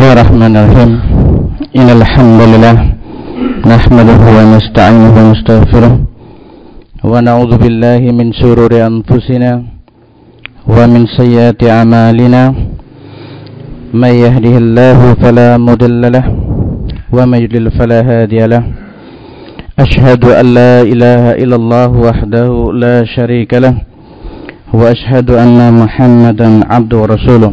Bismillahirrahmanirrahim Innalhamdulillah Nahmaduhu wa nasta'inuhu wa nastaghfiruh Wa na'udhu billahi min sururi anfusina Wa min sayyati amalina Man yahdihillahu falamudillalah Wa majdil falahadiyalah Ashhadu an la ilaha illallah wahdahu la sharika lah Wa ashhadu anna muhammadan abdu wa rasuluh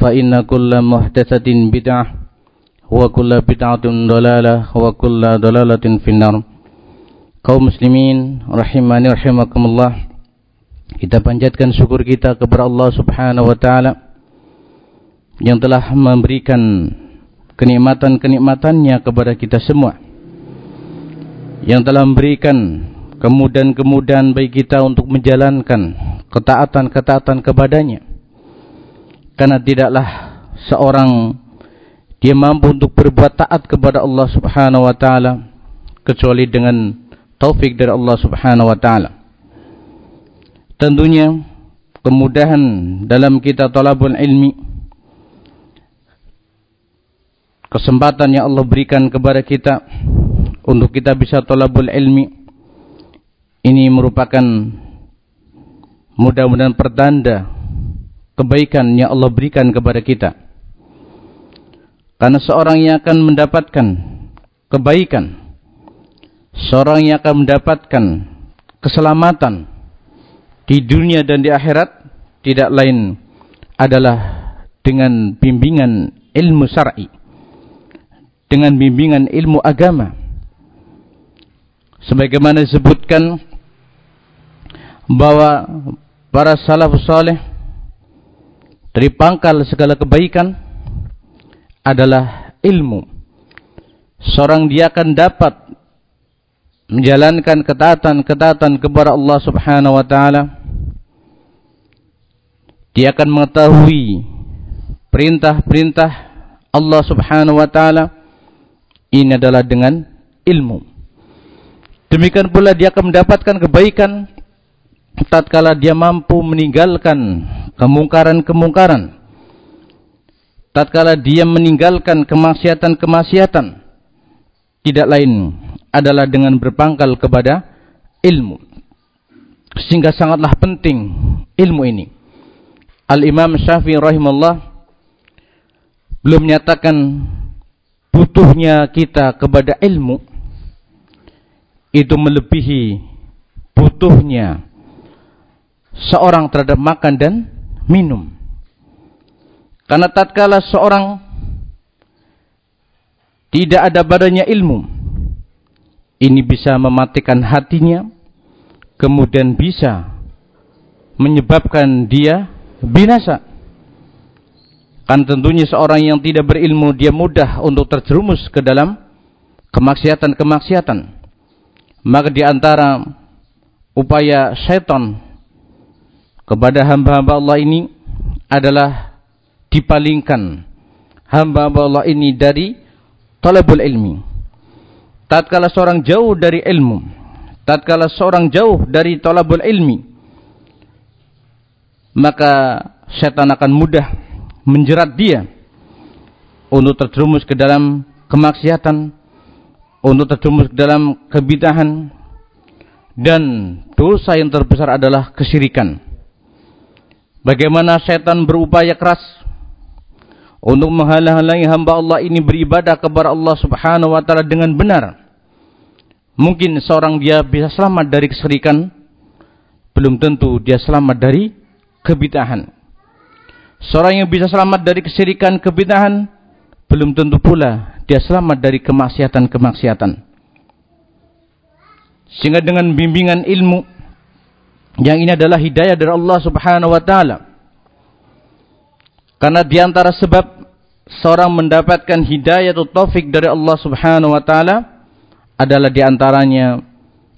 فإن كل محدثة بدعة وكل بدعة ضلالة وكل ضلالة في النار kaum muslimin rahimani rahimakumullah kita panjatkan syukur kita kepada Allah Subhanahu wa taala yang telah memberikan kenikmatan-kenikmatannya kepada kita semua yang telah memberikan kemudahan-kemudahan bagi kita untuk menjalankan ketaatan-ketaatan kepadanya karena tidaklah seorang dia mampu untuk berbuat taat kepada Allah Subhanahu wa taala kecuali dengan taufik dari Allah Subhanahu wa taala. Tentunya kemudahan dalam kita talabul ilmi kesempatan yang Allah berikan kepada kita untuk kita bisa talabul ilmi ini merupakan mudah-mudahan pertanda kebaikan yang Allah berikan kepada kita. Karena seorang yang akan mendapatkan kebaikan seorang yang akan mendapatkan keselamatan di dunia dan di akhirat tidak lain adalah dengan bimbingan ilmu syar'i dengan bimbingan ilmu agama sebagaimana disebutkan bahwa para salafus saleh dari pangkal segala kebaikan adalah ilmu. Seorang dia akan dapat menjalankan ketaatan-ketaatan kepada Allah Subhanahu wa taala. Dia akan mengetahui perintah-perintah Allah Subhanahu wa taala. Ini adalah dengan ilmu. Demikian pula dia akan mendapatkan kebaikan tatkala dia mampu meninggalkan kemungkaran-kemungkaran tatkala dia meninggalkan kemaksiatan-kemaksiatan tidak lain adalah dengan berpangkal kepada ilmu. Sehingga sangatlah penting ilmu ini. Al-Imam Syafi'i rahimahullah belum menyatakan butuhnya kita kepada ilmu itu melebihi butuhnya seorang terhadap makan dan minum. Karena tatkala seorang tidak ada badannya ilmu, ini bisa mematikan hatinya, kemudian bisa menyebabkan dia binasa. Kan tentunya seorang yang tidak berilmu dia mudah untuk terjerumus ke dalam kemaksiatan-kemaksiatan. Maka di antara upaya syaitan kepada hamba-hamba Allah ini adalah dipalingkan hamba-hamba Allah ini dari talabul ilmi tatkala seorang jauh dari ilmu, tatkala seorang jauh dari talabul ilmi, maka setan akan mudah menjerat dia untuk terjerumus ke dalam kemaksiatan, untuk terjerumus ke dalam kebidahan, dan dosa yang terbesar adalah kesyirikan. Bagaimana setan berupaya keras untuk menghalang-halangi hamba Allah ini beribadah kepada Allah Subhanahu wa taala dengan benar. Mungkin seorang dia bisa selamat dari keserikan, belum tentu dia selamat dari kebitahan. Seorang yang bisa selamat dari kesirikan kebitahan, belum tentu pula dia selamat dari kemaksiatan-kemaksiatan. Sehingga dengan bimbingan ilmu yang ini adalah hidayah dari Allah Subhanahu wa taala karena di antara sebab seorang mendapatkan hidayah atau taufik dari Allah Subhanahu wa taala adalah di antaranya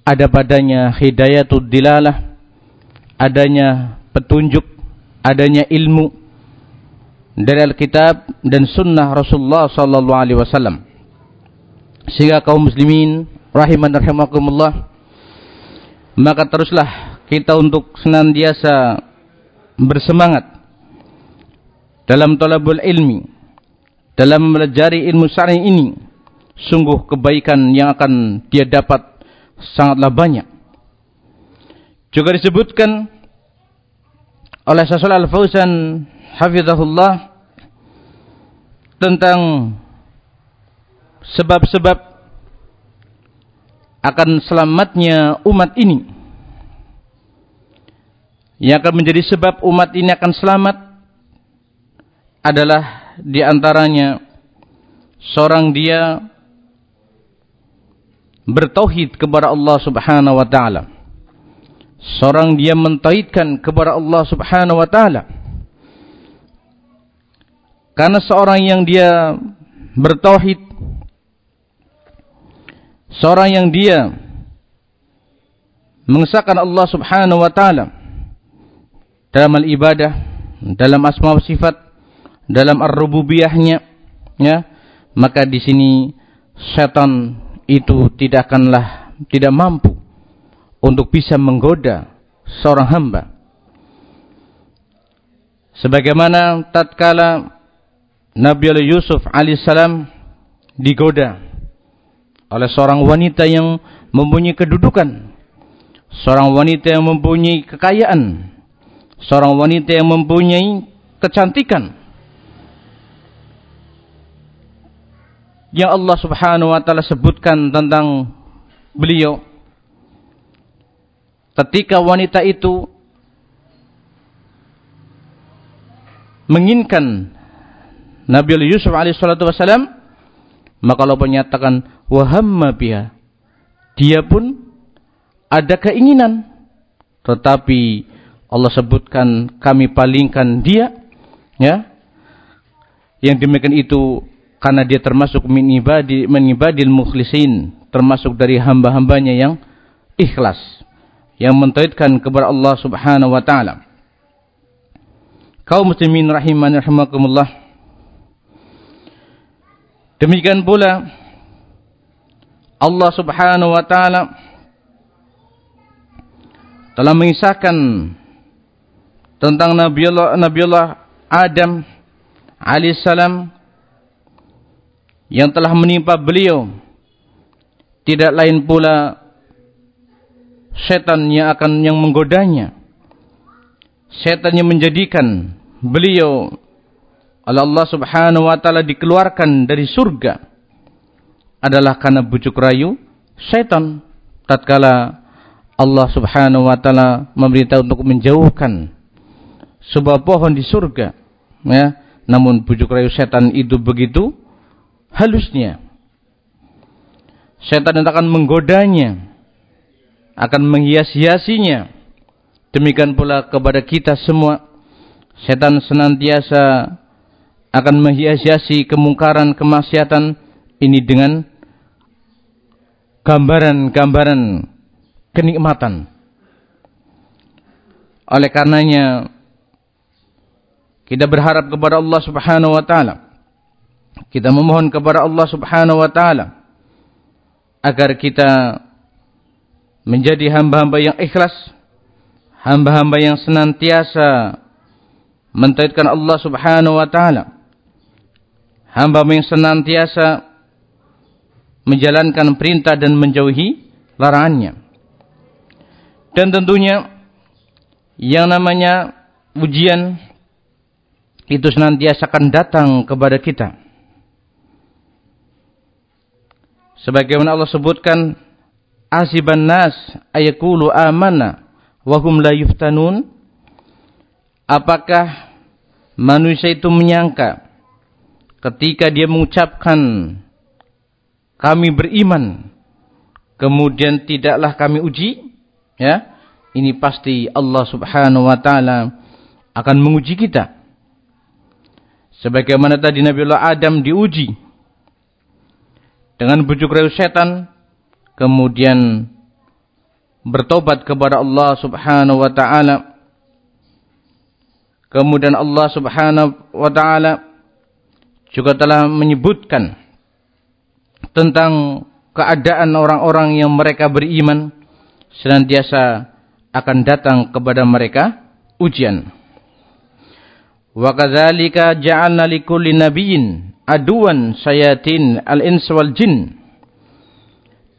ada padanya hidayatul dilalah, adanya petunjuk, adanya ilmu dari Alkitab dan sunnah Rasulullah sallallahu alaihi wasallam. Sehingga kaum muslimin rahiman rahimakumullah maka teruslah kita untuk senantiasa bersemangat dalam talabul ilmi, dalam melajari ilmu syar'i ini, sungguh kebaikan yang akan dia dapat sangatlah banyak. Juga disebutkan oleh Syasul Al-Fauzan hafizahullah tentang sebab-sebab akan selamatnya umat ini yang akan menjadi sebab umat ini akan selamat adalah di antaranya seorang dia bertauhid kepada Allah Subhanahu wa taala. Seorang dia mentauhidkan kepada Allah Subhanahu wa taala. Karena seorang yang dia bertauhid seorang yang dia mengesahkan Allah Subhanahu wa taala dalam ibadah, dalam asma sifat dalam ar-rububiyahnya ya maka di sini setan itu tidak akanlah tidak mampu untuk bisa menggoda seorang hamba. Sebagaimana tatkala Nabi Yusuf alaihissalam digoda oleh seorang wanita yang mempunyai kedudukan seorang wanita yang mempunyai kekayaan seorang wanita yang mempunyai kecantikan. Yang Allah Subhanahu wa taala sebutkan tentang beliau. Ketika wanita itu menginginkan Nabi Yusuf alaihissalatu wassalam maka Allah menyatakan wahamma biha. Dia pun ada keinginan. Tetapi Allah sebutkan kami palingkan dia ya. Yang demikian itu karena dia termasuk min ibadi min ibadil mukhlisin termasuk dari hamba-hambanya yang ikhlas yang mentauhidkan kepada Allah Subhanahu wa taala. Kaum muslimin rahimani rahimakumullah. Demikian pula Allah Subhanahu wa taala telah mengisahkan tentang Nabiullah Nabiullah Adam alaihissalam yang telah menimpa beliau. Tidak lain pula setan yang akan yang menggodanya. Setan yang menjadikan beliau oleh Allah Subhanahu wa taala dikeluarkan dari surga adalah karena bujuk rayu setan. Tatkala Allah Subhanahu wa taala memerintah untuk menjauhkan sebuah pohon di surga ya namun bujuk rayu setan itu begitu halusnya. Setan akan menggodanya, akan menghias-hiasinya. Demikian pula kepada kita semua. Setan senantiasa akan menghias-hiasi kemungkaran, kemaksiatan ini dengan gambaran-gambaran kenikmatan. Oleh karenanya kita berharap kepada Allah Subhanahu wa taala kita memohon kepada Allah Subhanahu wa taala agar kita menjadi hamba-hamba yang ikhlas, hamba-hamba yang senantiasa mentauhidkan Allah Subhanahu wa taala. Hamba yang senantiasa menjalankan perintah dan menjauhi larangannya. Dan tentunya yang namanya ujian itu senantiasa akan datang kepada kita. Sebagaimana Allah sebutkan, Asiban nas ayakulu amana wahum la yuftanun. Apakah manusia itu menyangka ketika dia mengucapkan kami beriman kemudian tidaklah kami uji ya ini pasti Allah Subhanahu wa taala akan menguji kita sebagaimana tadi Nabiullah Adam diuji dengan bujuk rayu setan kemudian bertobat kepada Allah Subhanahu wa taala. Kemudian Allah Subhanahu wa taala juga telah menyebutkan tentang keadaan orang-orang yang mereka beriman senantiasa akan datang kepada mereka ujian wa kadzalika ja'alna likulli nabiyyin aduan sayatin al-ins wal jin.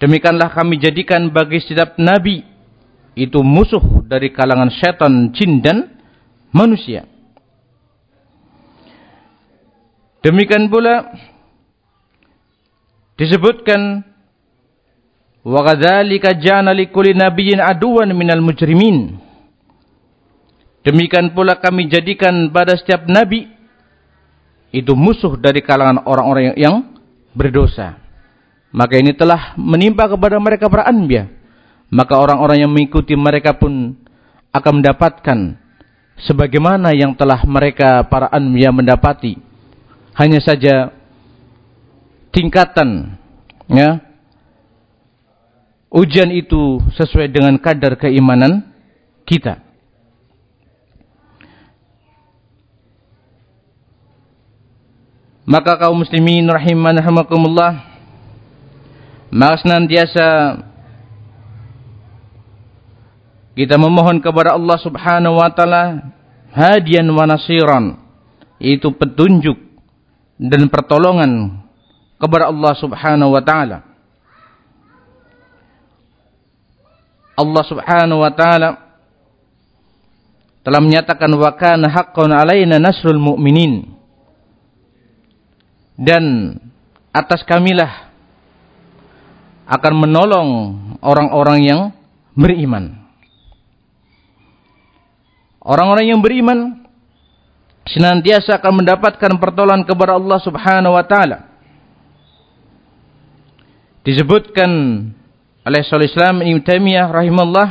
Demikianlah kami jadikan bagi setiap nabi itu musuh dari kalangan setan, jin dan manusia. Demikian pula disebutkan wa kadzalika ja'alna likulli nabiyyin aduwan minal mujrimin. Demikian pula kami jadikan pada setiap nabi itu musuh dari kalangan orang-orang yang, berdosa. Maka ini telah menimpa kepada mereka para anbiya. Maka orang-orang yang mengikuti mereka pun akan mendapatkan sebagaimana yang telah mereka para anbiya mendapati. Hanya saja tingkatan ya ujian itu sesuai dengan kadar keimanan kita. Maka kaum muslimin rahiman rahimakumullah maka senantiasa kita memohon kepada Allah Subhanahu wa taala hadian wa nasiran itu petunjuk dan pertolongan kepada Allah Subhanahu wa taala. Allah Subhanahu wa taala telah menyatakan wa kana haqqan alaina nasrul mu'minin dan atas kamilah akan menolong orang-orang yang beriman. Orang-orang yang beriman senantiasa akan mendapatkan pertolongan kepada Allah Subhanahu wa taala. Disebutkan oleh Syaikhul Islam Ibnu Taimiyah rahimahullah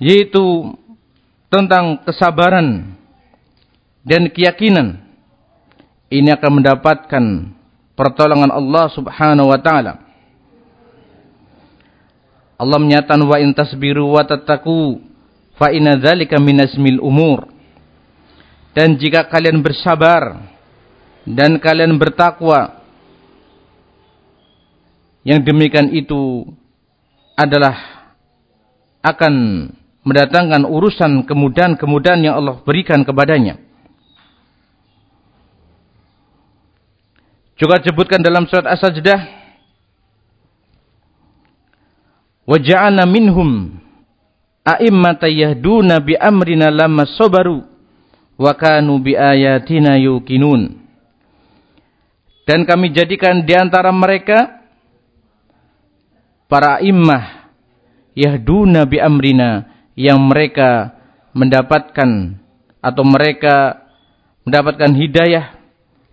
yaitu tentang kesabaran dan keyakinan ini akan mendapatkan pertolongan Allah Subhanahu wa taala. Allah menyatakan wa in tasbiru wa tattaqu fa inna dzalika minazmil umur. Dan jika kalian bersabar dan kalian bertakwa yang demikian itu adalah akan mendatangkan urusan kemudahan-kemudahan yang Allah berikan kepadanya. Juga disebutkan dalam surat As-Sajdah Wa ja'alna minhum a'immata yahduna bi amrina lamma sabaru wa kanu bi ayatina yuqinun. Dan kami jadikan di antara mereka para immah yahduna bi amrina yang mereka mendapatkan atau mereka mendapatkan hidayah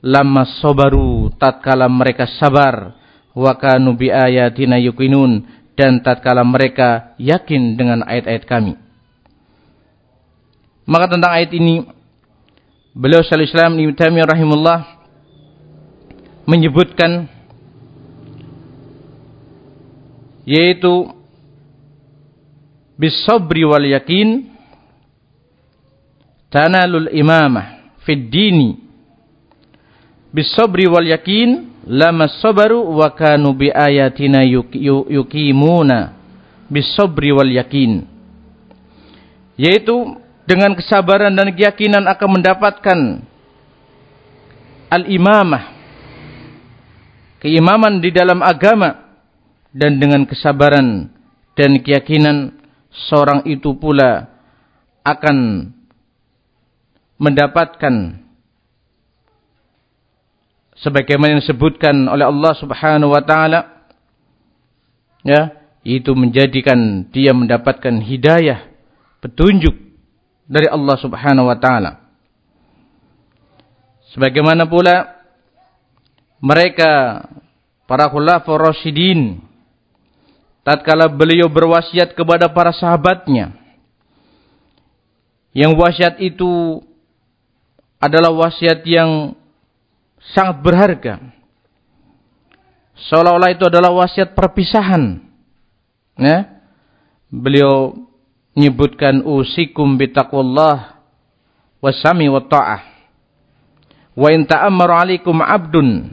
lama sobaru tatkala mereka sabar wa kanu bi ayatina yuqinun dan tatkala mereka yakin dengan ayat-ayat kami. Maka tentang ayat ini beliau Syaikhul Islam Ibnu Taimiyah rahimullah menyebutkan yaitu bisabri wal yakin tanalul imamah fid dini bisabri wal yakin lama sabaru wa kanu bi ayatina yuqimuna bisabri wal yakin yaitu dengan kesabaran dan keyakinan akan mendapatkan al-imamah. Keimaman di dalam agama. Dan dengan kesabaran dan keyakinan seorang itu pula akan mendapatkan sebagaimana yang disebutkan oleh Allah Subhanahu wa taala ya itu menjadikan dia mendapatkan hidayah petunjuk dari Allah Subhanahu wa taala. Sebagaimana pula mereka para khulafaur rasyidin tatkala beliau berwasiat kepada para sahabatnya yang wasiat itu adalah wasiat yang sangat berharga. Seolah-olah itu adalah wasiat perpisahan. Ya. Beliau menyebutkan usikum bitaqwallah wasami wa ta'ah. Wa in ta'ammaru 'alaikum 'abdun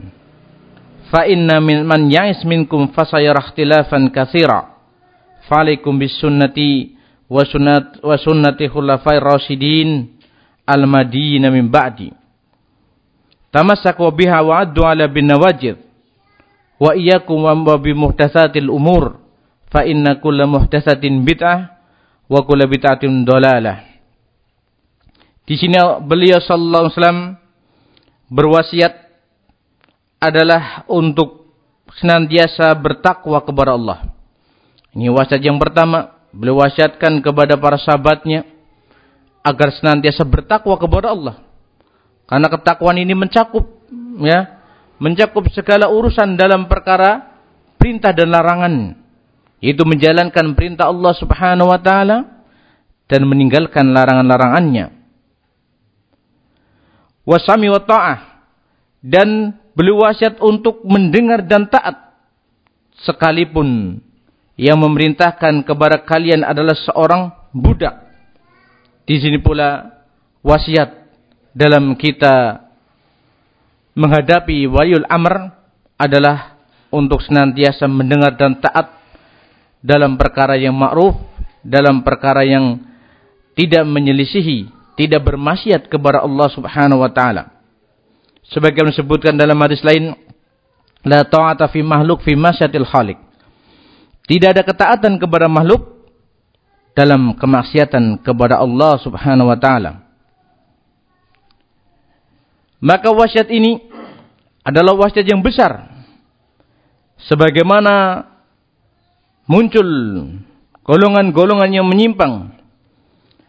fa inna min man ya'is minkum fasayara ikhtilafan katsira. Fa'alaikum bis sunnati wa sunnat wa sunnati khulafai rasyidin al-madina min ba'di tamassaku biha wa addu ala bin nawajid wa iyyakum wa bi muhdatsatil umur fa inna kulla muhdatsatin bid'ah wa kulla bid'atin dalalah di sini beliau sallallahu alaihi wasallam berwasiat adalah untuk senantiasa bertakwa kepada Allah. Ini wasiat yang pertama, beliau wasiatkan kepada para sahabatnya agar senantiasa bertakwa kepada Allah. Karena ketakwaan ini mencakup ya, mencakup segala urusan dalam perkara perintah dan larangan. Itu menjalankan perintah Allah Subhanahu wa taala dan meninggalkan larangan-larangannya. Wasami wa ta'ah dan beliau wasiat untuk mendengar dan taat sekalipun yang memerintahkan kepada kalian adalah seorang budak. Di sini pula wasiat dalam kita menghadapi waliul amr adalah untuk senantiasa mendengar dan taat dalam perkara yang ma'ruf, dalam perkara yang tidak menyelisihi, tidak bermaksiat kepada Allah Subhanahu wa taala. Sebagaimana disebutkan dalam hadis lain, la ta'ata fi makhluk fi masyatil khaliq. Tidak ada ketaatan kepada makhluk dalam kemaksiatan kepada Allah Subhanahu wa taala. Maka wasiat ini adalah wasiat yang besar. Sebagaimana muncul golongan-golongan yang menyimpang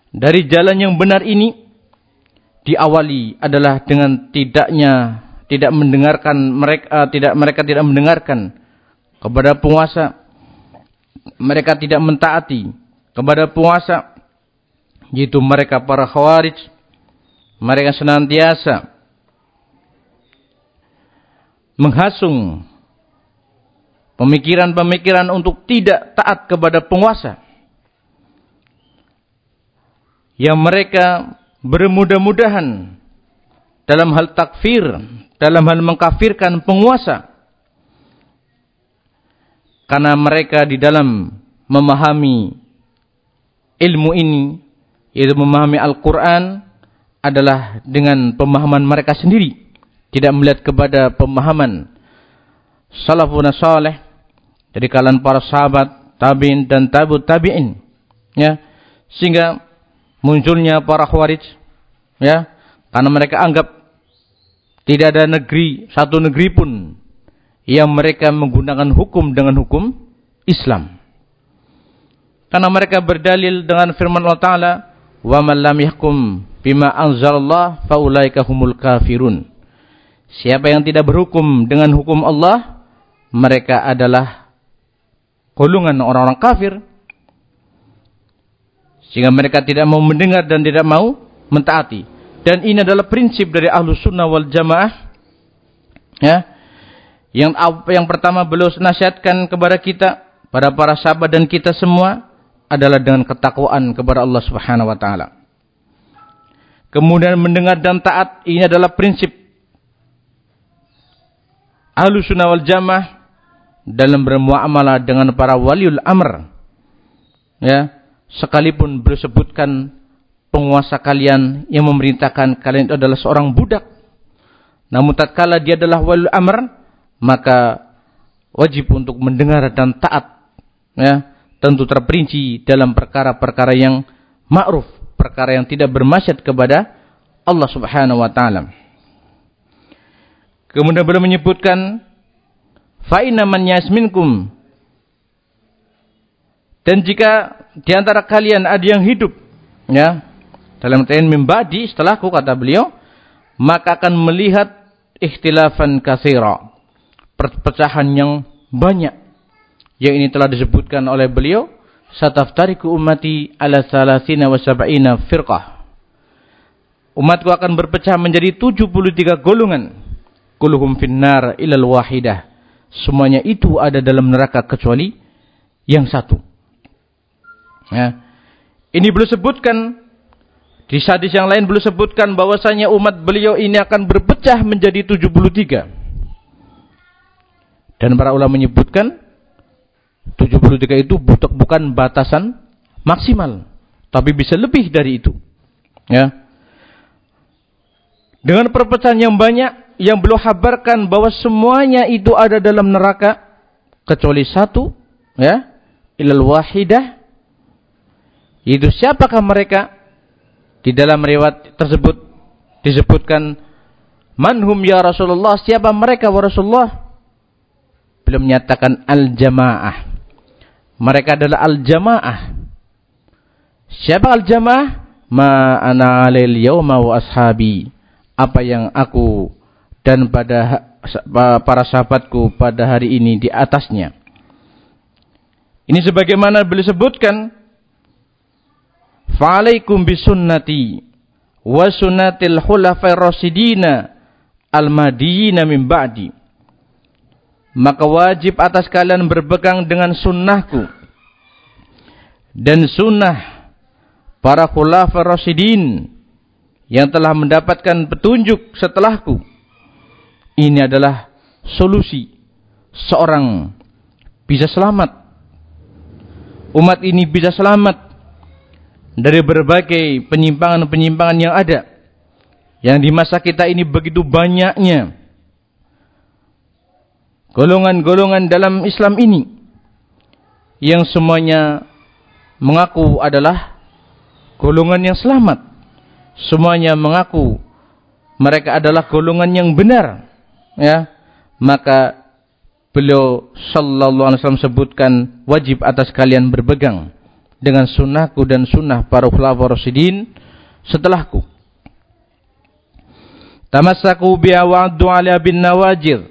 dari jalan yang benar ini diawali adalah dengan tidaknya tidak mendengarkan mereka uh, tidak mereka tidak mendengarkan kepada penguasa mereka tidak mentaati kepada penguasa yaitu mereka para khawarij mereka senantiasa menghasung pemikiran-pemikiran untuk tidak taat kepada penguasa. Yang mereka bermudah-mudahan dalam hal takfir, dalam hal mengkafirkan penguasa. Karena mereka di dalam memahami ilmu ini, yaitu memahami Al-Quran, adalah dengan pemahaman mereka sendiri tidak melihat kepada pemahaman salafun salih dari kalangan para sahabat, tabi'in dan tabi'ut tabi'in. Ya. Sehingga munculnya para khawarij ya, karena mereka anggap tidak ada negeri, satu negeri pun yang mereka menggunakan hukum dengan hukum Islam. Karena mereka berdalil dengan firman Allah Ta'ala, وَمَنْ لَمْ يَحْكُمْ بِمَا أَنْزَلَ اللَّهِ فَأُولَٰئِكَ هُمُ الْكَافِرُونَ Siapa yang tidak berhukum dengan hukum Allah, mereka adalah golongan orang-orang kafir. Sehingga mereka tidak mau mendengar dan tidak mau mentaati. Dan ini adalah prinsip dari ahlu sunnah wal jamaah. Ya. Yang, yang pertama beliau nasihatkan kepada kita, pada para sahabat dan kita semua, adalah dengan ketakwaan kepada Allah subhanahu wa ta'ala. Kemudian mendengar dan taat, ini adalah prinsip ahlu sunnah wal jamaah dalam bermuamalah dengan para waliul amr ya sekalipun bersebutkan penguasa kalian yang memerintahkan kalian itu adalah seorang budak namun tatkala dia adalah waliul amr maka wajib untuk mendengar dan taat ya tentu terperinci dalam perkara-perkara yang ma'ruf perkara yang tidak bermaksiat kepada Allah Subhanahu wa taala. Kemudian beliau menyebutkan fa inna man yasminkum. Dan jika di antara kalian ada yang hidup ya dalam artian membadi setelahku kata beliau maka akan melihat ikhtilafan katsira perpecahan yang banyak yang ini telah disebutkan oleh beliau sataftariku ummati ala salasina wa sab'ina firqah. Umatku akan berpecah menjadi 73 golongan kulluhum finnar ilal wahidah semuanya itu ada dalam neraka kecuali yang satu ya ini belum sebutkan di hadis yang lain belum sebutkan bahwasanya umat beliau ini akan berpecah menjadi 73. Dan para ulama menyebutkan 73 itu bukan batasan maksimal, tapi bisa lebih dari itu. Ya. Dengan perpecahan yang banyak yang belum habarkan bahwa semuanya itu ada dalam neraka kecuali satu, ya, ilal wahidah. Itu siapakah mereka? Di dalam riwayat tersebut disebutkan manhum ya Rasulullah, siapa mereka wa Rasulullah? Belum menyatakan al-jamaah. Mereka adalah al-jamaah. Siapa al-jamaah? Ma ana alil yauma wa ashabi. Apa yang aku dan pada para sahabatku pada hari ini di atasnya. Ini sebagaimana beliau sebutkan Fa'alaikum bisunnati wa sunnatil khulafai rasidina al-madiyina min ba'di. Maka wajib atas kalian berpegang dengan sunnahku dan sunnah para khulafai rasidin yang telah mendapatkan petunjuk setelahku. Ini adalah solusi seorang bisa selamat. Umat ini bisa selamat dari berbagai penyimpangan-penyimpangan yang ada. Yang di masa kita ini begitu banyaknya. Golongan-golongan dalam Islam ini. Yang semuanya mengaku adalah golongan yang selamat. Semuanya mengaku mereka adalah golongan yang benar. Ya, maka beliau sallallahu alaihi wasallam sebutkan wajib atas kalian berpegang dengan sunnahku dan sunnah para khulafaur rasyidin setelahku. Tamassaku bi'awaddu ala bin nawajir.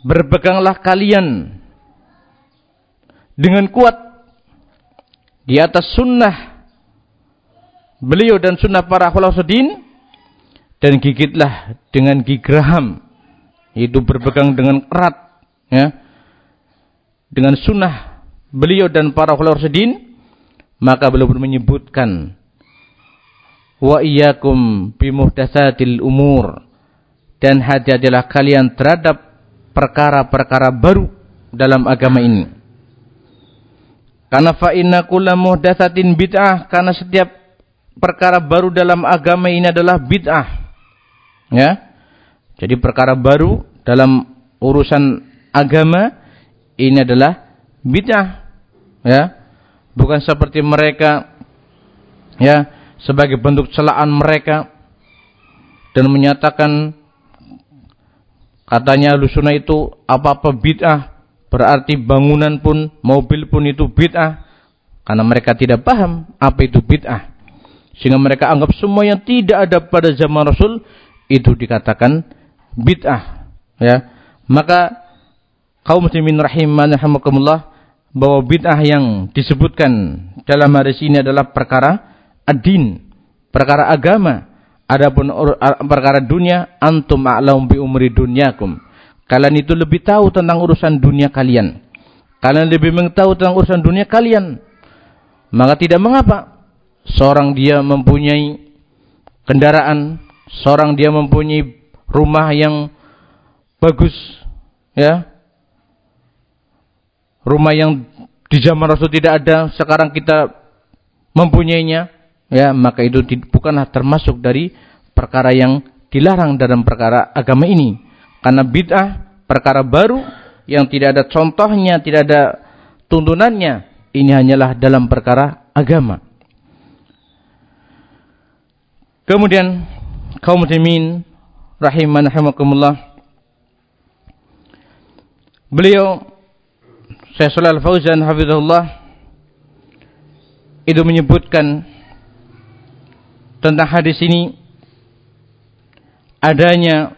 Berpeganglah kalian dengan kuat di atas sunnah beliau dan sunnah para khulafaur rasyidin dan gigitlah dengan gigraham itu berpegang dengan erat ya. Dengan sunnah beliau dan para ulama sedin maka beliau menyebutkan wa iyyakum bimuhdatsatil umur. Dan hati-hatilah kalian terhadap perkara-perkara baru dalam agama ini. Karena fa inna muhdatsatin bid'ah karena setiap perkara baru dalam agama ini adalah bid'ah ya. Jadi perkara baru dalam urusan agama ini adalah bid'ah ya. Bukan seperti mereka ya sebagai bentuk celaan mereka dan menyatakan katanya lusuna itu apa-apa bid'ah berarti bangunan pun mobil pun itu bid'ah. Karena mereka tidak paham apa itu bid'ah. Sehingga mereka anggap semua yang tidak ada pada zaman Rasul itu dikatakan bid'ah ya maka kaum muslimin rahimanahumullah bahwa bid'ah yang disebutkan dalam hadis ini adalah perkara ad-din, perkara agama. Adapun perkara dunia, antum a'laum bi umri dunyakum. Kalian itu lebih tahu tentang urusan dunia kalian. Kalian lebih mengetahui tentang urusan dunia kalian. Maka tidak mengapa seorang dia mempunyai kendaraan, seorang dia mempunyai rumah yang bagus, ya, rumah yang di zaman Rasul tidak ada, sekarang kita mempunyainya, ya maka itu bukanlah termasuk dari perkara yang dilarang dalam perkara agama ini. Karena bid'ah perkara baru yang tidak ada contohnya, tidak ada tuntunannya, ini hanyalah dalam perkara agama. Kemudian kaum muslimin rahiman rahimakumullah beliau Syekh Shalal Fauzan hafizahullah itu menyebutkan tentang hadis ini adanya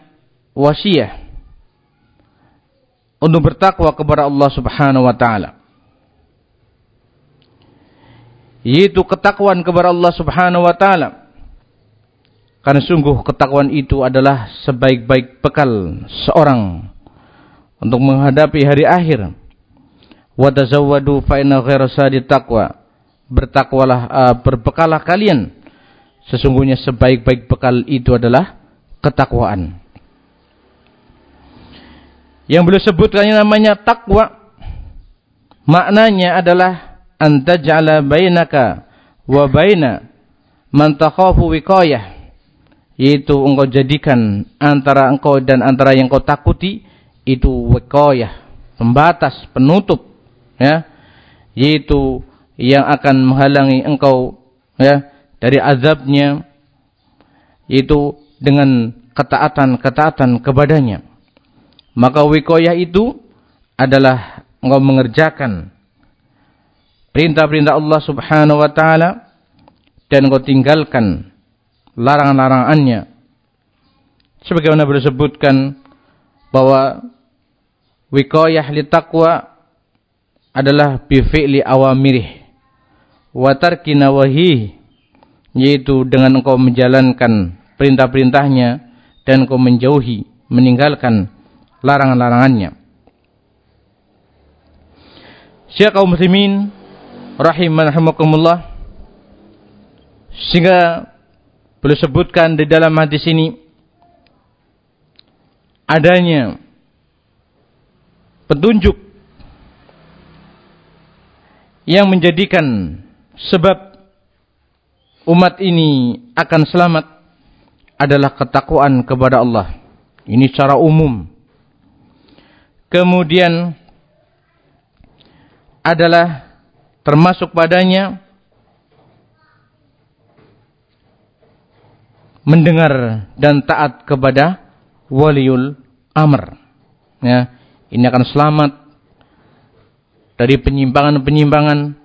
wasiat untuk bertakwa kepada Allah Subhanahu wa taala. Yaitu ketakwaan kepada Allah Subhanahu wa taala karena sungguh ketakwaan itu adalah sebaik-baik bekal seorang untuk menghadapi hari akhir. Wa tazawwadu fa inna khairas taqwa. Bertakwalah uh, berbekalah kalian. Sesungguhnya sebaik-baik bekal itu adalah ketakwaan. Yang beliau sebutkan namanya takwa. Maknanya adalah antaj'ala bainaka wa baina man takhafu wiqayah yaitu engkau jadikan antara engkau dan antara yang kau takuti itu wekoyah pembatas penutup ya. Yaitu yang akan menghalangi engkau ya dari azabnya itu dengan ketaatan-ketaatan kepadanya. Maka wikoyah itu adalah engkau mengerjakan perintah-perintah Allah Subhanahu wa taala dan engkau tinggalkan larangan-larangannya. Sebagaimana beliau sebutkan bahwa wiqayah li taqwa adalah bi fi'li awamirih wa tarki yaitu dengan engkau menjalankan perintah-perintahnya dan engkau menjauhi meninggalkan larangan-larangannya. Syekh kaum muslimin sehingga Beliau sebutkan di dalam hadis ini adanya petunjuk yang menjadikan sebab umat ini akan selamat adalah ketakwaan kepada Allah. Ini secara umum. Kemudian adalah termasuk padanya mendengar dan taat kepada waliul amr. Ya, ini akan selamat dari penyimpangan-penyimpangan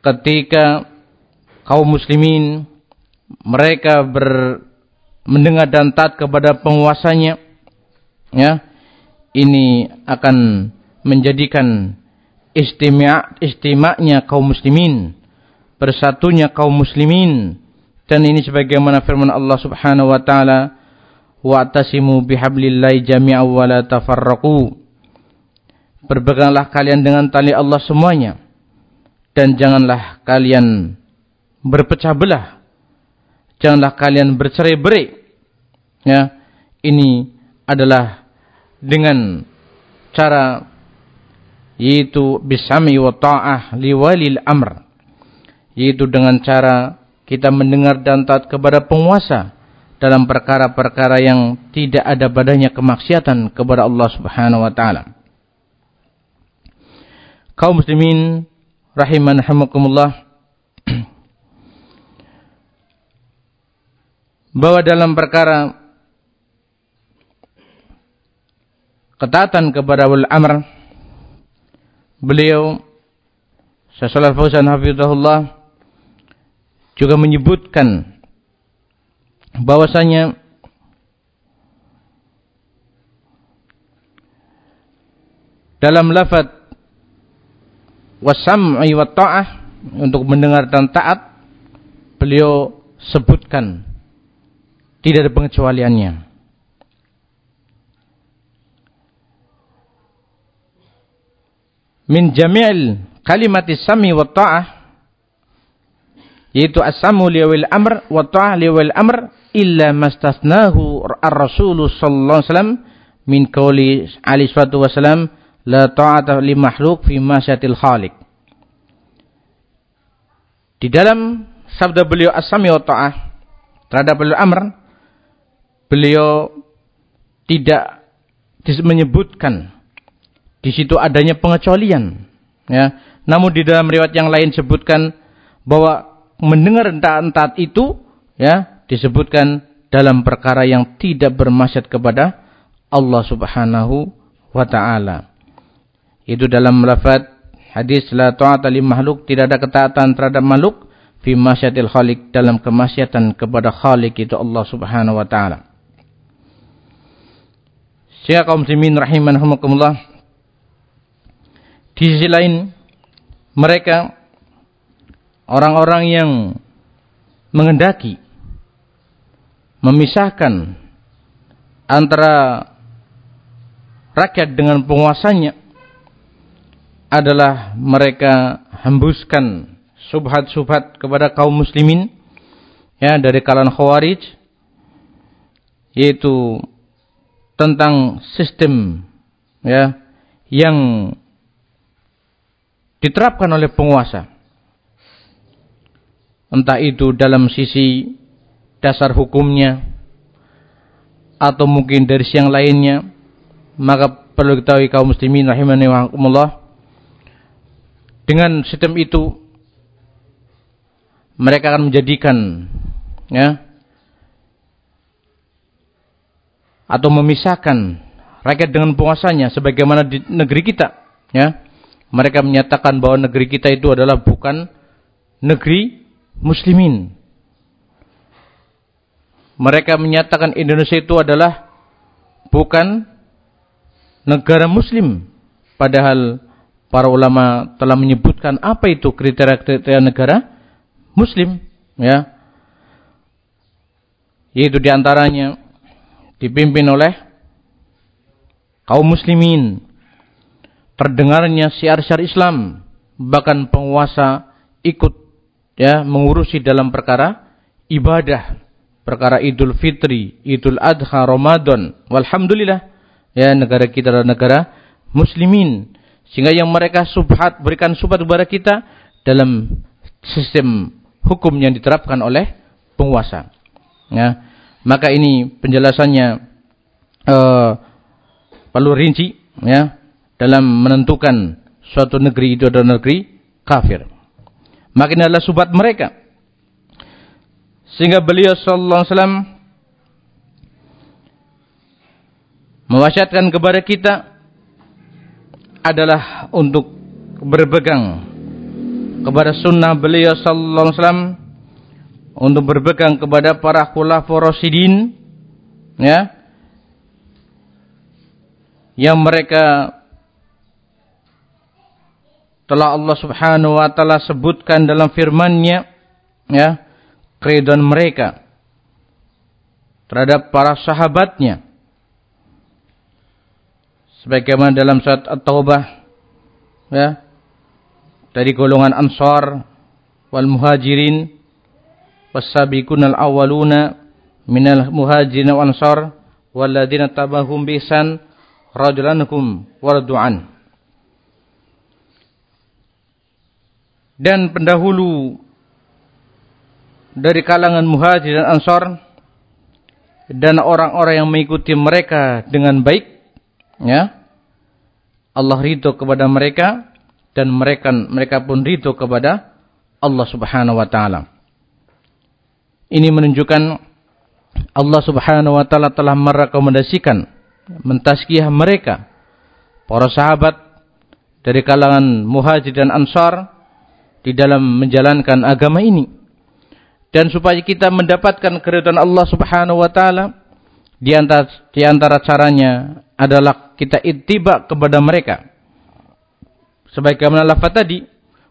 ketika kaum muslimin mereka ber mendengar dan taat kepada penguasanya ya ini akan menjadikan istima' istima'nya kaum muslimin bersatunya kaum muslimin dan ini sebagaimana firman Allah Subhanahu wa taala, "Wa'tasimu bihablillahi jami'an wa la tafarraqu." Berpeganglah kalian dengan tali Allah semuanya dan janganlah kalian berpecah belah. Janganlah kalian bercerai-berai. Ya, ini adalah dengan cara yaitu bisami wa ta'ah liwalil amr yaitu dengan cara kita mendengar dan taat kepada penguasa dalam perkara-perkara yang tidak ada badannya kemaksiatan kepada Allah Subhanahu wa taala. Kaum muslimin rahiman rahimakumullah bahwa dalam perkara ketaatan kepada wal amr beliau Syaikhul Fauzan hafizahullah juga menyebutkan bahwasanya dalam lafaz wasam'i wa ta'ah untuk mendengar dan taat beliau sebutkan tidak ada pengecualiannya. Min jami'il kalimati sami wa ta'ah yaitu as-samu liwal amr wa ta'ah liwal amr illa mastasnahu ar-rasul sallallahu alaihi wasallam min qauli ali sallallahu wasallam la ta'ata li makhluk fi masyatil khaliq. Di dalam sabda beliau as-sami wa ta'ah terhadap beliau amr beliau tidak menyebutkan di situ adanya pengecualian ya. Namun di dalam riwayat yang lain sebutkan bahwa mendengar taat-taat itu ya disebutkan dalam perkara yang tidak bermaksiat kepada Allah Subhanahu wa taala. Itu dalam lafaz hadis la ta'ata li makhluk tidak ada ketaatan terhadap makhluk fi masyatil khaliq dalam kemaksiatan kepada khaliq itu Allah Subhanahu wa taala. Sehingga kaum muslimin rahimanahumullah di sisi lain mereka orang-orang yang mengendaki memisahkan antara rakyat dengan penguasanya adalah mereka hembuskan subhat-subhat kepada kaum muslimin ya dari kalangan khawarij yaitu tentang sistem ya yang diterapkan oleh penguasa entah itu dalam sisi dasar hukumnya atau mungkin dari siang lainnya maka perlu diketahui kaum muslimin rahimani wa dengan sistem itu mereka akan menjadikan ya atau memisahkan rakyat dengan penguasanya sebagaimana di negeri kita ya. Mereka menyatakan bahwa negeri kita itu adalah bukan negeri muslimin mereka menyatakan Indonesia itu adalah bukan negara muslim. Padahal para ulama telah menyebutkan apa itu kriteria-kriteria negara muslim. Ya. Yaitu di antaranya dipimpin oleh kaum muslimin. Terdengarnya syiar-syiar Islam. Bahkan penguasa ikut ya mengurusi dalam perkara ibadah perkara Idul Fitri, Idul Adha, Ramadan. Walhamdulillah ya negara kita adalah negara muslimin. Sehingga yang mereka subhat berikan subhat kepada kita dalam sistem hukum yang diterapkan oleh penguasa. Ya. Maka ini penjelasannya uh, perlu rinci ya dalam menentukan suatu negeri itu adalah negeri kafir. Maka ini adalah subhat mereka. Sehingga beliau sallallahu alaihi wasallam mewasiatkan kepada kita adalah untuk berpegang kepada sunnah beliau sallallahu alaihi wasallam untuk berpegang kepada para khulafaur rasyidin ya yang mereka telah Allah Subhanahu wa taala sebutkan dalam firman-Nya ya keridhaan mereka terhadap para sahabatnya. Sebagaimana dalam surat At-Taubah ya dari golongan Ansar wal Muhajirin was-sabiqun al-awwaluna minal muhajirin wal ansar walladzina tabahum bisan radhiyallahu wardu'an dan pendahulu dari kalangan muhajir dan ansor dan orang-orang yang mengikuti mereka dengan baik ya. Allah ridho kepada mereka dan mereka mereka pun ridho kepada Allah Subhanahu wa taala. Ini menunjukkan Allah Subhanahu wa taala telah merekomendasikan mentazkiyah mereka para sahabat dari kalangan muhajir dan ansar di dalam menjalankan agama ini dan supaya kita mendapatkan keridhaan Allah Subhanahu wa taala di antara di antara caranya adalah kita ittiba kepada mereka. Sebagaimana lafaz tadi,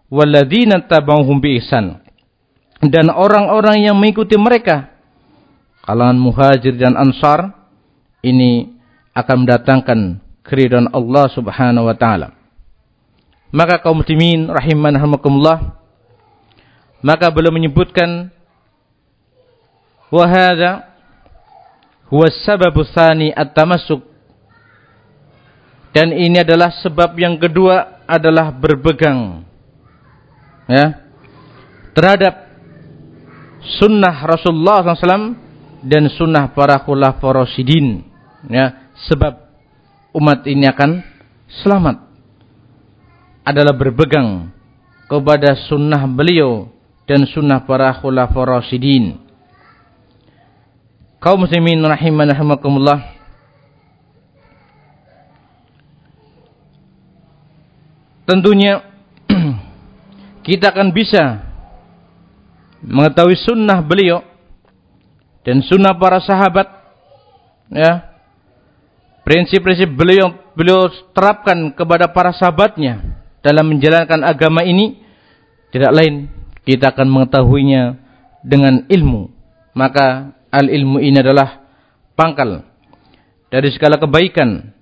walladzina tabauhum bi ihsan. Dan orang-orang yang mengikuti mereka kalangan muhajir dan ansar ini akan mendatangkan keridhaan Allah Subhanahu wa taala. Maka kaum muslimin rahimanahumullah maka belum menyebutkan Wahada huwa sababu tsani at-tamassuk. Dan ini adalah sebab yang kedua adalah berpegang ya terhadap sunnah Rasulullah SAW dan sunnah para khulafaur rasyidin ya sebab umat ini akan selamat adalah berpegang kepada sunnah beliau dan sunnah para khulafaur rasyidin. Kaum muslimin rahiman rahimakumullah. Tentunya kita akan bisa mengetahui sunnah beliau dan sunnah para sahabat ya prinsip-prinsip beliau beliau terapkan kepada para sahabatnya dalam menjalankan agama ini tidak lain kita akan mengetahuinya dengan ilmu. Maka al-ilmu ini adalah pangkal dari segala kebaikan.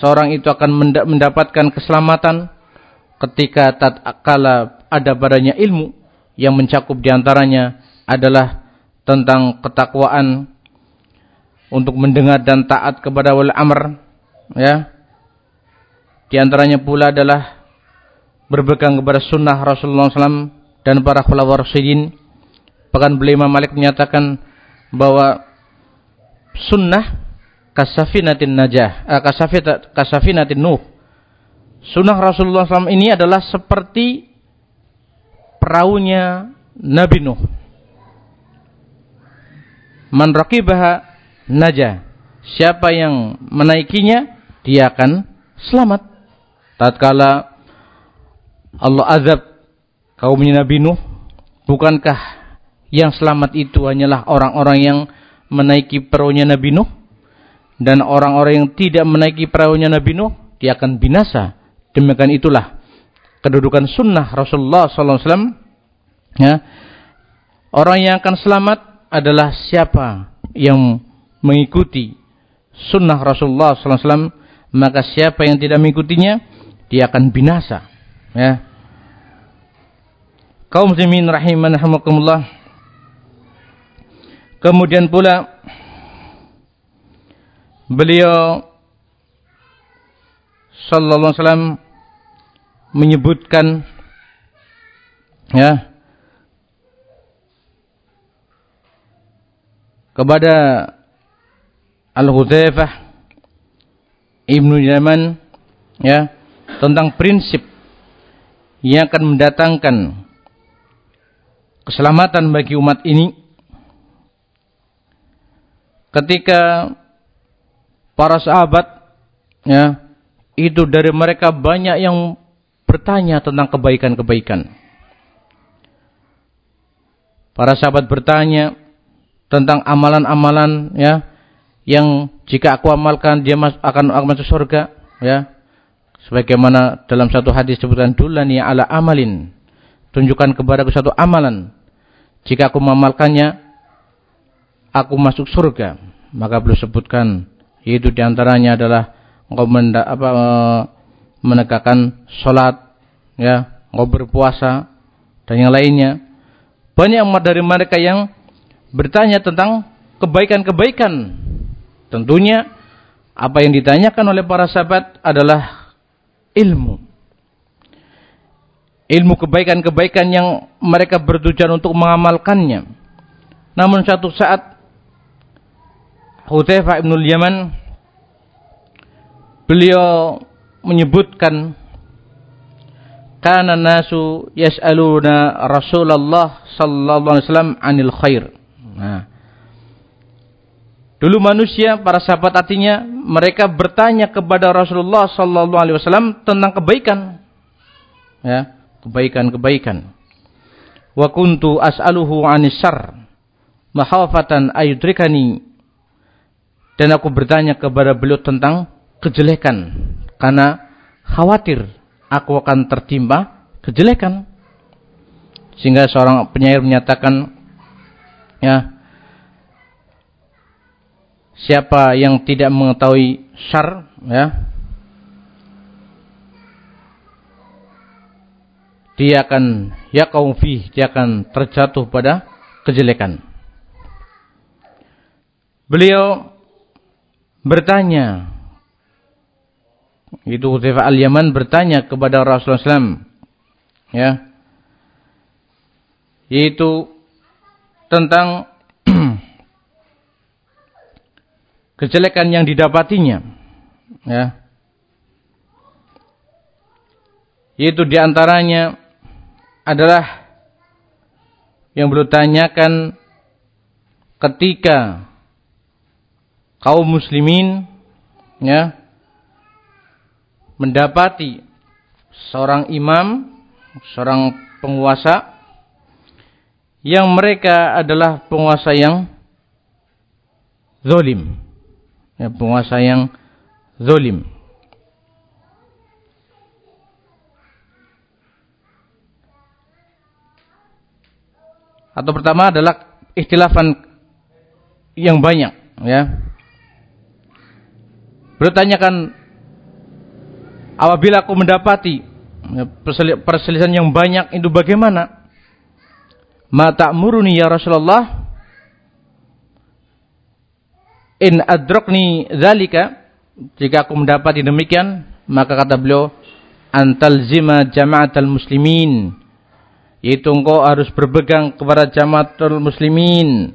Seorang itu akan mendapatkan keselamatan ketika tatkala ada padanya ilmu yang mencakup di antaranya adalah tentang ketakwaan untuk mendengar dan taat kepada wali amr ya di antaranya pula adalah berpegang kepada sunnah Rasulullah SAW dan para khulafaur rasyidin. Bahkan beliau Imam Malik menyatakan bahwa sunnah kasafinatin najah uh, kasafinatin nuh. Sunnah Rasulullah SAW ini adalah seperti perahunya Nabi Nuh. Man raqibaha najah siapa yang menaikinya dia akan selamat. Tatkala Allah azab kaumnya Nabi Nuh, bukankah yang selamat itu hanyalah orang-orang yang menaiki perahunya Nabi Nuh? Dan orang-orang yang tidak menaiki perahunya Nabi Nuh, dia akan binasa. Demikian itulah kedudukan sunnah Rasulullah SAW. Ya. Orang yang akan selamat adalah siapa yang mengikuti sunnah Rasulullah SAW. Maka siapa yang tidak mengikutinya, dia akan binasa. Ya. Kaum muslimin rahiman rahimakumullah. Kemudian pula beliau sallallahu alaihi wasallam menyebutkan ya kepada Al-Hudzaifah Ibnu Yaman ya tentang prinsip yang akan mendatangkan keselamatan bagi umat ini ketika para sahabat ya itu dari mereka banyak yang bertanya tentang kebaikan-kebaikan. Para sahabat bertanya tentang amalan-amalan ya yang jika aku amalkan dia akan akan masuk surga ya. Sebagaimana dalam satu hadis disebutkan dulani ala amalin tunjukkan kepadaku satu amalan. Jika aku mengamalkannya, aku masuk surga. Maka beliau sebutkan, yaitu di antaranya adalah engkau apa, e, menegakkan sholat, ya, engkau berpuasa, dan yang lainnya. Banyak umat dari mereka yang bertanya tentang kebaikan-kebaikan. Tentunya apa yang ditanyakan oleh para sahabat adalah ilmu ilmu kebaikan-kebaikan yang mereka bertujuan untuk mengamalkannya. Namun satu saat Hudzaifah ibn Yaman beliau menyebutkan kana nasu yas'aluna Rasulullah sallallahu alaihi wasallam anil khair. Nah, Dulu manusia, para sahabat artinya, mereka bertanya kepada Rasulullah sallallahu alaihi wasallam tentang kebaikan. Ya kebaikan-kebaikan. Wa kuntu as'aluhu 'anis syarr mahafatan ayudrikani dan aku bertanya kepada beliau tentang kejelekan karena khawatir aku akan tertimpa kejelekan. Sehingga seorang penyair menyatakan ya siapa yang tidak mengetahui syar ya dia akan ya kaum dia akan terjatuh pada kejelekan. Beliau bertanya itu Hudzaifah al-Yaman bertanya kepada Rasulullah SAW ya yaitu tentang kejelekan yang didapatinya ya yaitu di antaranya adalah yang beliau tanyakan ketika kaum muslimin ya mendapati seorang imam, seorang penguasa yang mereka adalah penguasa yang zolim. Ya, penguasa yang zolim. Atau pertama adalah ikhtilafan yang banyak, ya. Bertanyakan apabila aku mendapati ya, perselisihan yang banyak itu bagaimana? Ma ta'muruni ya Rasulullah? In adrokni zalika jika aku mendapati demikian maka kata beliau antal zima jama'atal muslimin. Yaitu engkau harus berpegang kepada jamaatul muslimin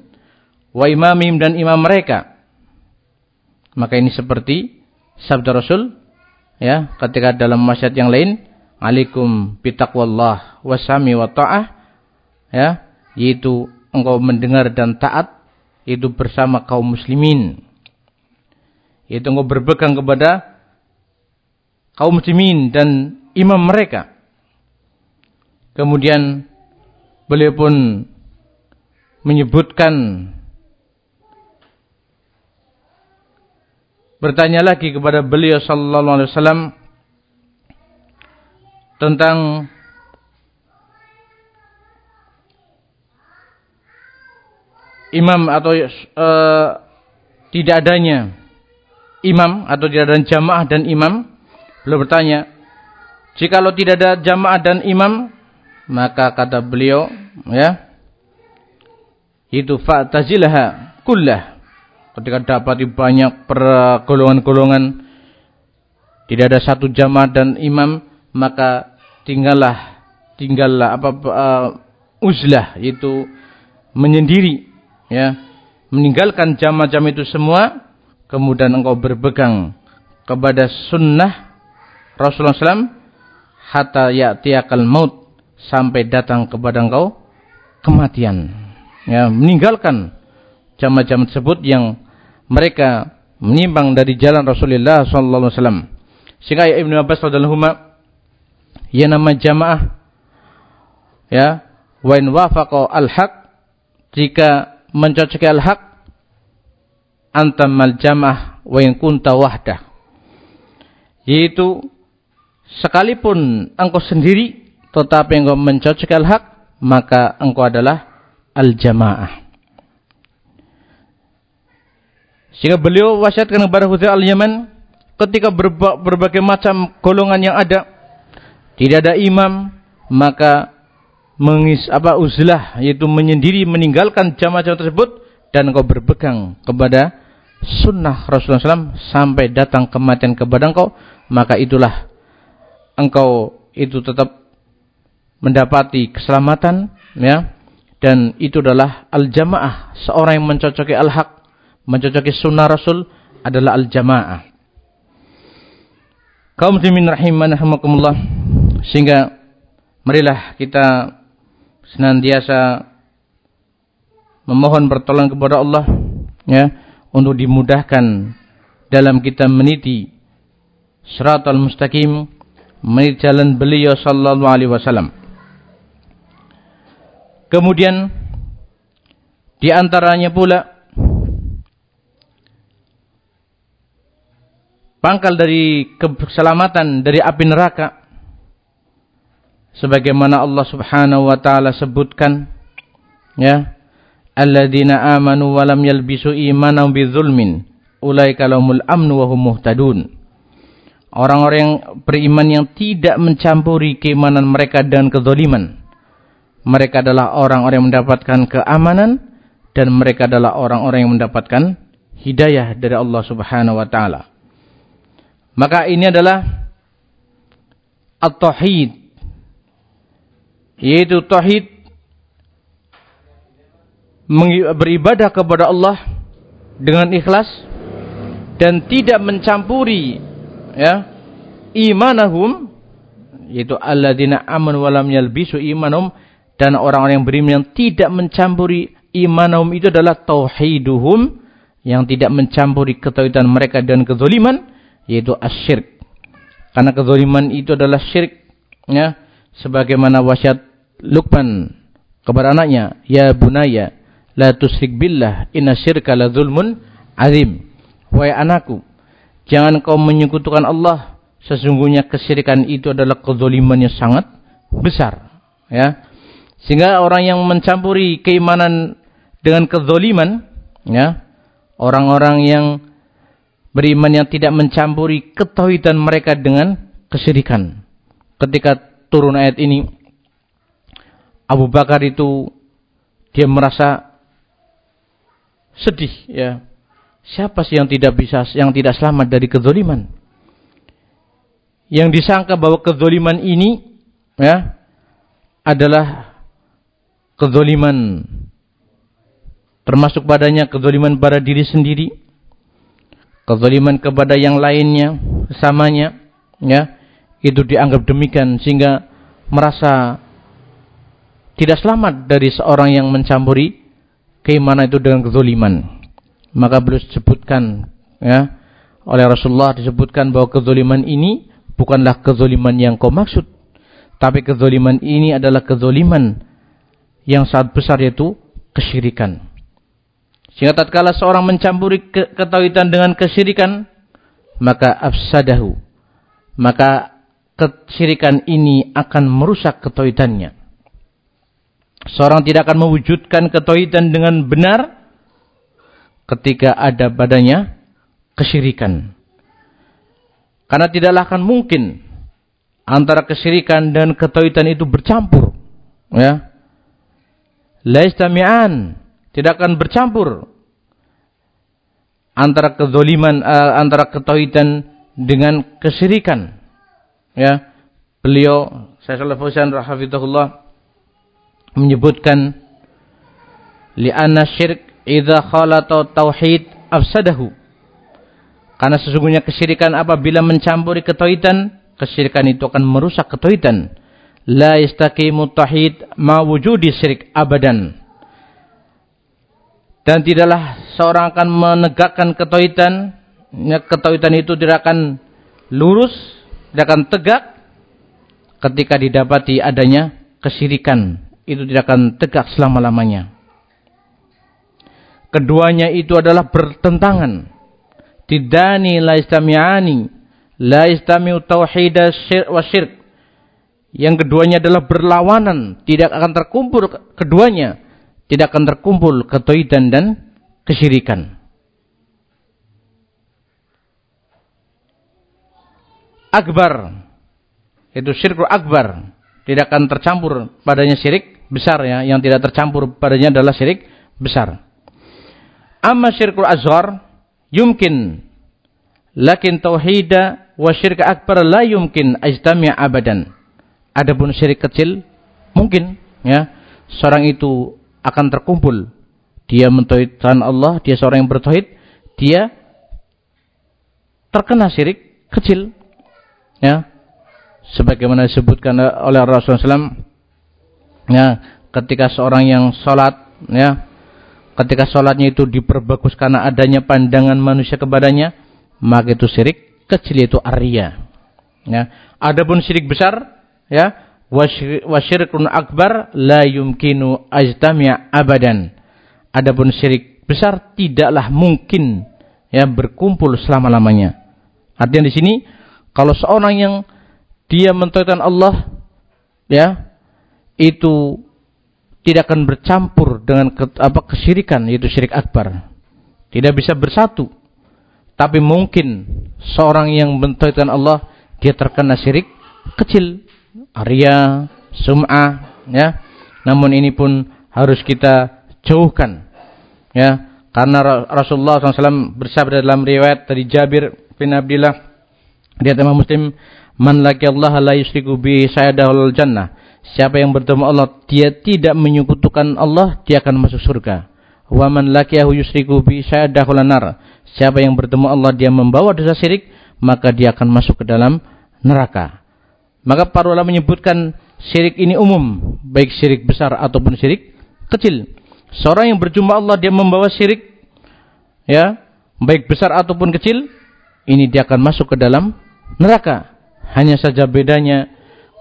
wa imamim dan imam mereka. Maka ini seperti sabda Rasul ya ketika dalam masyarakat yang lain alaikum bitaqwallah wasami wa ta'ah ya yaitu engkau mendengar dan taat itu bersama kaum muslimin. Yaitu engkau berpegang kepada kaum muslimin dan imam mereka. Kemudian beliau pun menyebutkan bertanya lagi kepada beliau sallallahu alaihi wasallam tentang imam atau uh, tidak adanya imam atau tidak ada jamaah dan imam beliau bertanya jikalau tidak ada jamaah dan imam maka kata beliau ya itu fa'tazilaha kullah. Ketika dapat banyak pergolongan-golongan tidak ada satu jamaah dan imam maka tinggallah tinggallah apa uh, uzlah itu menyendiri ya meninggalkan jamaah-jamaah itu semua kemudian engkau berpegang kepada sunnah Rasulullah SAW hatta ya'tiyakal maut sampai datang kepada engkau kematian. Ya, meninggalkan jamaah-jamaah tersebut yang mereka menyimpang dari jalan Rasulullah wasallam. Sehingga Ibnu Abbas radhiyallahu ya nama jamaah ya wa in wafaqa al-haq jika mencocoki al-haq antamal jamaah wa in kunta wahdah yaitu sekalipun engkau sendiri tetapi engkau mencocok al-haq, maka engkau adalah al-jamaah. Sehingga beliau wasiatkan kepada Hudzail al-Yaman ketika berbagai macam golongan yang ada tidak ada imam maka mengis apa uzlah yaitu menyendiri meninggalkan jamaah-jamaah tersebut dan engkau berpegang kepada sunnah Rasulullah SAW sampai datang kematian kepada engkau maka itulah engkau itu tetap mendapati keselamatan ya. Dan itu adalah al-jamaah seorang yang mencocoki al-haq mencocoki sunnah rasul adalah al-jamaah. Kaum muslimin rahimanahumullah sehingga marilah kita senantiasa memohon pertolongan kepada Allah ya untuk dimudahkan dalam kita meniti syaratul mustaqim meniti jalan beliau sallallahu alaihi wasallam. Kemudian di antaranya pula pangkal dari keselamatan dari api neraka sebagaimana Allah Subhanahu wa taala sebutkan ya alladzina amanu wa lam yalbisu imanahum bidzulmin ulaika lahumul amnu wa hum muhtadun orang-orang yang beriman yang tidak mencampuri keimanan mereka dengan kezaliman mereka adalah orang-orang yang mendapatkan keamanan dan mereka adalah orang-orang yang mendapatkan hidayah dari Allah Subhanahu wa taala. Maka ini adalah at-tauhid yaitu tauhid beribadah kepada Allah dengan ikhlas dan tidak mencampuri ya imanahum yaitu alladzina amanu wa lam yalbisu imanhum dan orang-orang yang beriman yang tidak mencampuri imanahum itu adalah tauhiduhum yang tidak mencampuri ketauhidan mereka dan kezaliman yaitu asyirk. Karena kezaliman itu adalah syirik ya sebagaimana wasiat Luqman kepada anaknya, "Ya bunaya, la tusyrik billah, inna syirka la zulmun azim." Wahai anakku, jangan kau menyekutukan Allah, sesungguhnya kesyirikan itu adalah kezaliman yang sangat besar, ya. Sehingga orang yang mencampuri keimanan dengan kezaliman, ya, orang-orang yang beriman yang tidak mencampuri ketauhidan mereka dengan kesyirikan. Ketika turun ayat ini, Abu Bakar itu dia merasa sedih ya. Siapa sih yang tidak bisa yang tidak selamat dari kezaliman? Yang disangka bahwa kezaliman ini ya adalah kezaliman termasuk padanya kezaliman pada diri sendiri, kezaliman kepada yang lainnya, samanya, ya, itu dianggap demikian sehingga merasa tidak selamat dari seorang yang mencampuri keimanan itu dengan kezaliman. Maka beliau disebutkan ya oleh Rasulullah disebutkan bahwa kezaliman ini bukanlah kezaliman yang kau maksud, tapi kezaliman ini adalah kezaliman yang sangat besar yaitu kesyirikan. Sehingga tatkala seorang mencampuri ke ketauhidan dengan kesyirikan, maka afsadahu. Maka kesyirikan ini akan merusak ketauhidannya. Seorang tidak akan mewujudkan ketauhidan dengan benar ketika ada padanya kesyirikan. Karena tidaklah akan mungkin antara kesyirikan dan ketauhidan itu bercampur. Ya laistami'an tidak akan bercampur antara kezoliman uh, antara ketauhidan dengan kesyirikan ya beliau saya salah Fauzan rahimahullah menyebutkan li'anna syirk idza khalata tauhid afsadahu karena sesungguhnya kesyirikan apabila mencampuri ketauhidan kesyirikan itu akan merusak ketauhidan la yastaqimu tauhid ma wujudi syirik abadan. Dan tidaklah seorang akan menegakkan ketauhidan, ya, ketauhidan itu tidak akan lurus, tidak akan tegak ketika didapati adanya kesyirikan. Itu tidak akan tegak selama-lamanya. Keduanya itu adalah bertentangan. Tidani la istami'ani, la istami'u tauhid wa syirk yang keduanya adalah berlawanan, tidak akan terkumpul keduanya, tidak akan terkumpul ketauhidan dan kesyirikan. Akbar itu syirik akbar, tidak akan tercampur padanya syirik besar ya, yang tidak tercampur padanya adalah syirik besar. Amma syirkul azhar yumkin lakin tauhida wa syirk akbar la yumkin ajtami' abadan Adapun syirik kecil mungkin ya seorang itu akan terkumpul. Dia mentauhidkan Allah, dia seorang yang bertauhid, dia terkena syirik kecil. Ya. Sebagaimana disebutkan oleh Rasulullah SAW ya, ketika seorang yang sholat ya, ketika sholatnya itu diperbagus karena adanya pandangan manusia kepadanya, maka itu syirik kecil itu arya. Ya. Adapun syirik besar ya wasyirkun akbar la yumkinu ajtami' abadan adapun syirik besar tidaklah mungkin ya berkumpul selama-lamanya artinya di sini kalau seorang yang dia mentauhidkan Allah ya itu tidak akan bercampur dengan ke, apa kesyirikan yaitu syirik akbar tidak bisa bersatu tapi mungkin seorang yang mentauhidkan Allah dia terkena syirik kecil Arya, sum'ah, ya. Namun ini pun harus kita jauhkan, ya. Karena Rasulullah SAW bersabda dalam riwayat dari Jabir bin Abdullah di tema Muslim, "Man laki Allah la yusyriku bi sayadahul jannah." Siapa yang bertemu Allah, dia tidak menyekutukan Allah, dia akan masuk surga. Wa man yusyriku bi nar. Siapa yang bertemu Allah, dia membawa dosa syirik, maka dia akan masuk ke dalam neraka. Maka para ulama menyebutkan syirik ini umum, baik syirik besar ataupun syirik kecil. Seorang yang berjumpa Allah dia membawa syirik ya, baik besar ataupun kecil, ini dia akan masuk ke dalam neraka. Hanya saja bedanya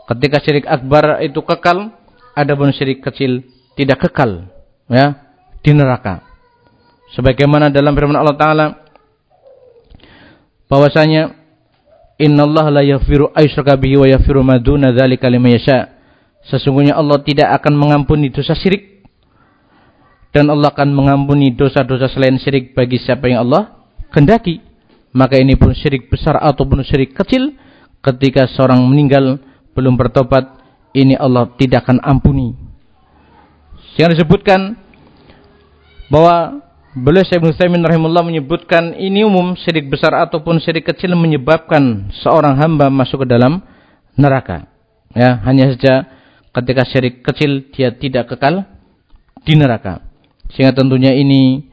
ketika syirik akbar itu kekal, adapun syirik kecil tidak kekal ya di neraka. Sebagaimana dalam firman Allah taala bahwasanya innallaha la yaghfiru aysyraka bihi wa yaghfiru ma duna dzalika liman yasha. Sesungguhnya Allah tidak akan mengampuni dosa syirik dan Allah akan mengampuni dosa-dosa selain syirik bagi siapa yang Allah kehendaki. Maka ini pun syirik besar ataupun syirik kecil ketika seorang meninggal belum bertobat ini Allah tidak akan ampuni. Yang disebutkan bahwa beliau Syekh Ibnu rahimahullah menyebutkan ini umum syirik besar ataupun syirik kecil menyebabkan seorang hamba masuk ke dalam neraka. Ya, hanya saja ketika syirik kecil dia tidak kekal di neraka. Sehingga tentunya ini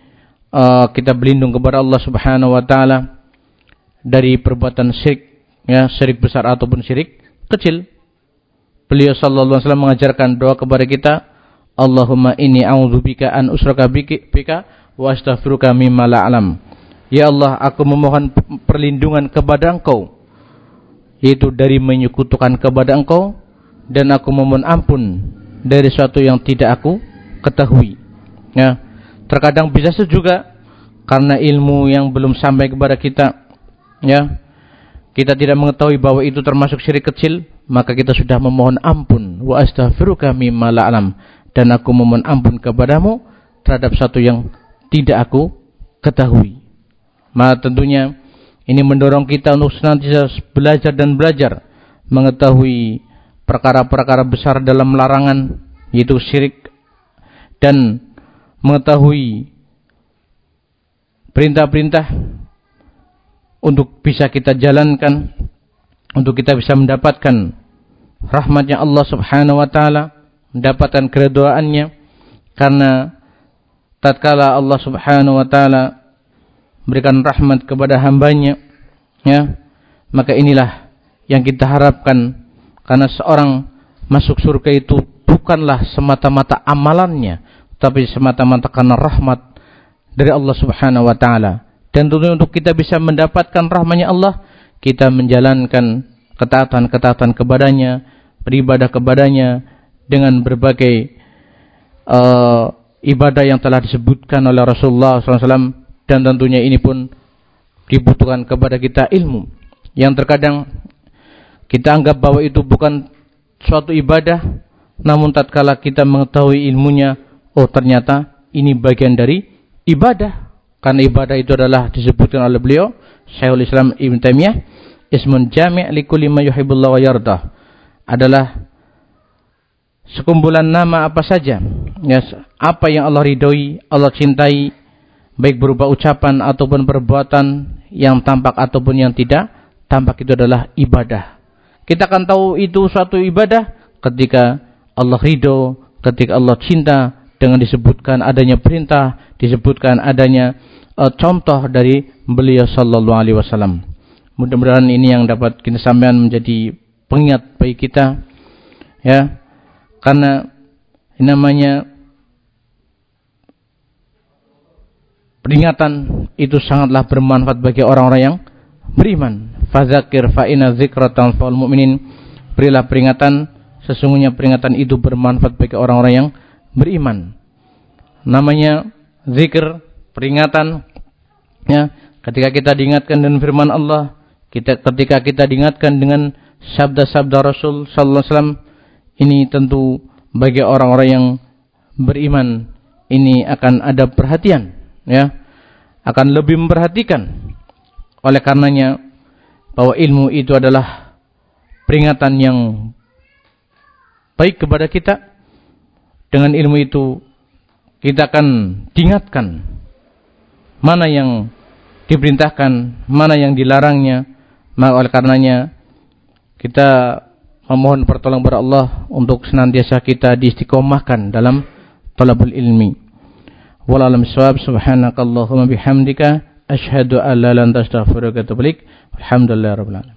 uh, kita berlindung kepada Allah Subhanahu wa taala dari perbuatan syirik ya, syirik besar ataupun syirik kecil. Beliau sallallahu alaihi wasallam mengajarkan doa kepada kita Allahumma inni a'udzubika an usraka bika wa astaghfiruka mimma la alam. Ya Allah, aku memohon perlindungan kepada Engkau yaitu dari menyekutukan kepada Engkau dan aku memohon ampun dari sesuatu yang tidak aku ketahui. Ya. Terkadang bisa juga karena ilmu yang belum sampai kepada kita ya. Kita tidak mengetahui bahwa itu termasuk syirik kecil, maka kita sudah memohon ampun wa astaghfiruka mimma la alam dan aku memohon ampun kepadamu terhadap satu yang tidak aku ketahui. Maka tentunya ini mendorong kita untuk senantiasa belajar dan belajar mengetahui perkara-perkara besar dalam larangan yaitu syirik dan mengetahui perintah-perintah untuk bisa kita jalankan untuk kita bisa mendapatkan rahmatnya Allah Subhanahu wa taala mendapatkan keredoannya karena tatkala Allah Subhanahu wa taala berikan rahmat kepada hambanya ya maka inilah yang kita harapkan. Karena seorang masuk surga itu bukanlah semata-mata amalannya tapi semata-mata karena rahmat dari Allah Subhanahu wa taala. Dan tentunya untuk kita bisa mendapatkan rahmatnya Allah kita menjalankan ketaatan-ketaatan kepadanya beribadah kepadanya dengan berbagai uh, ibadah yang telah disebutkan oleh Rasulullah SAW dan tentunya ini pun dibutuhkan kepada kita ilmu. Yang terkadang kita anggap bahwa itu bukan suatu ibadah namun tatkala kita mengetahui ilmunya oh ternyata ini bagian dari ibadah. Karena ibadah itu adalah disebutkan oleh beliau Syekhul Islam Ibn Taimiyah ismun jami' likulli ma yuhibbullah wa yardah. Adalah sekumpulan nama apa saja. Ya apa yang Allah ridhoi Allah cintai baik berupa ucapan ataupun perbuatan yang tampak ataupun yang tidak tampak itu adalah ibadah. Kita akan tahu itu suatu ibadah ketika Allah ridho ketika Allah cinta dengan disebutkan adanya perintah disebutkan adanya uh, contoh dari beliau sallallahu alaihi wasallam mudah-mudahan ini yang dapat kita sampaikan menjadi pengingat bagi kita ya karena namanya peringatan itu sangatlah bermanfaat bagi orang-orang yang beriman. Fazakir fa inna dzikratan fa'al mu'minin. Berilah peringatan, sesungguhnya peringatan itu bermanfaat bagi orang-orang yang beriman. Namanya zikir, peringatan ya, ketika kita diingatkan dengan firman Allah, kita ketika kita diingatkan dengan sabda-sabda Rasul sallallahu alaihi wasallam ini tentu bagi orang-orang yang beriman ini akan ada perhatian ya. Akan lebih memperhatikan. Oleh karenanya bahwa ilmu itu adalah peringatan yang baik kepada kita. Dengan ilmu itu kita akan diingatkan mana yang diperintahkan mana yang dilarangnya maka oleh karenanya kita memohon pertolongan kepada Allah untuk senantiasa kita diistiqomahkan dalam talabul ilmi. Wallahualam swab subhanakallahumma bihamdika asyhadu an la ilaha illa anta astaghfiruka wa atubu ilaik. Alhamdulillahirabbil alamin.